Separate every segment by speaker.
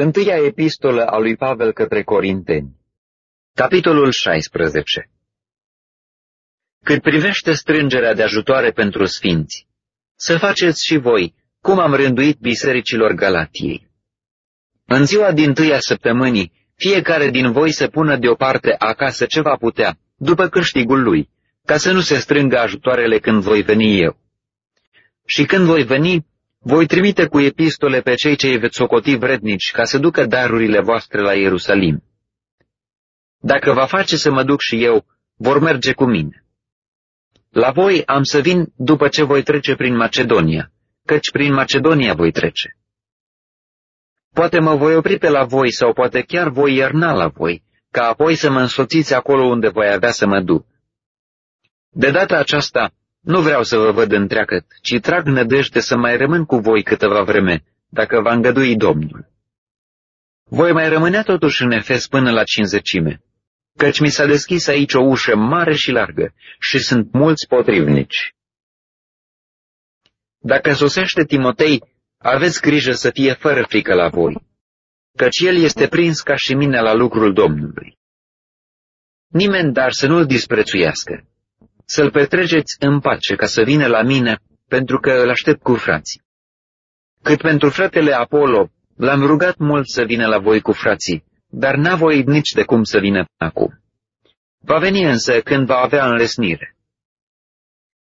Speaker 1: Întâia epistolă a lui Pavel către Corinteni Capitolul 16 Cât privește strângerea de ajutoare pentru sfinți, să faceți și voi, cum am rânduit bisericilor Galatiei. În ziua din tâia săptămânii, fiecare din voi să pună deoparte acasă ce va putea, după câștigul lui, ca să nu se strângă ajutoarele când voi veni eu. Și când voi veni, voi trimite cu epistole pe cei ce îi veți socoti vrednici ca să ducă darurile voastre la Ierusalim. Dacă va face să mă duc și eu, vor merge cu mine. La voi am să vin după ce voi trece prin Macedonia, căci prin Macedonia voi trece. Poate mă voi opri pe la voi sau poate chiar voi ierna la voi, ca apoi să mă însoțiți acolo unde voi avea să mă duc. De data aceasta nu vreau să vă văd întreagăt, ci trag nădejde să mai rămân cu voi câteva vreme, dacă va îngădui Domnul. Voi mai rămânea totuși în Efes până la cinzecime, căci mi s-a deschis aici o ușă mare și largă și sunt mulți potrivnici. Dacă sosește Timotei, aveți grijă să fie fără frică la voi, căci el este prins ca și mine la lucrul Domnului. Nimeni dar să nu-l disprețuiască, să-l petreceți în pace ca să vină la mine, pentru că îl aștept cu frații. Cât pentru fratele Apollo, l-am rugat mult să vină la voi cu frații, dar n-a voit nici de cum să vină acum. Va veni însă când va avea înlesnire.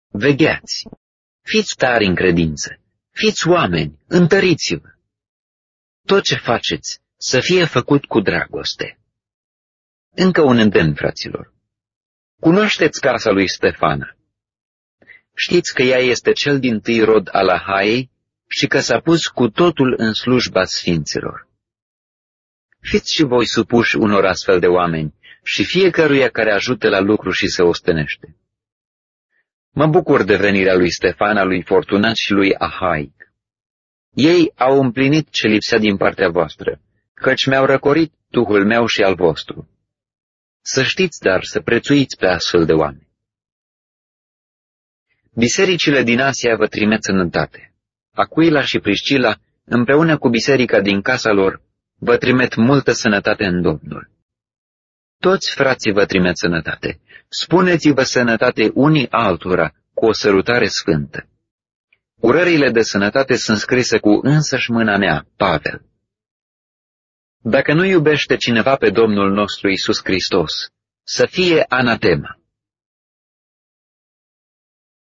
Speaker 1: Vegheați, fiți tari în credință, fiți oameni, întăriți-vă. Tot ce faceți să fie făcut cu dragoste. Încă un îndemn, fraților. Cunoașteți casa lui Stefana. Știți că ea este cel din tâi rod al Ahaiei și că s-a pus cu totul în slujba sfinților. Fiți și voi supuși unor astfel de oameni și fiecăruia care ajută la lucru și se ostenește. Mă bucur de venirea lui Stefana, lui Fortunat și lui Ahai. Ei au împlinit ce lipsea din partea voastră, căci mi-au răcorit Duhul meu și al vostru. Să știți, dar, să prețuiți pe astfel de oameni. Bisericile din Asia vă trimit sănătate. Aquila și Priscila, împreună cu biserica din casa lor, vă trimit multă sănătate în Domnul. Toți frații vă trimit sănătate. Spuneți-vă sănătate unii altora cu o sărutare sfântă. Urările de sănătate sunt scrise cu însăși mâna mea, Pavel. Dacă nu iubește cineva pe Domnul nostru Isus Hristos, să fie anatema.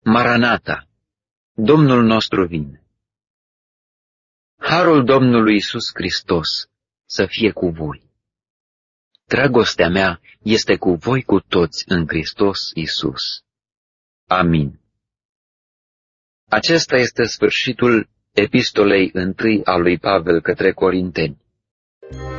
Speaker 1: Maranata, Domnul nostru vine. Harul Domnului Isus Hristos să fie cu voi. Dragostea mea este cu voi cu toți în Hristos Isus. Amin. Acesta este sfârșitul epistolei întâi a lui Pavel către Corinteni. Thank you.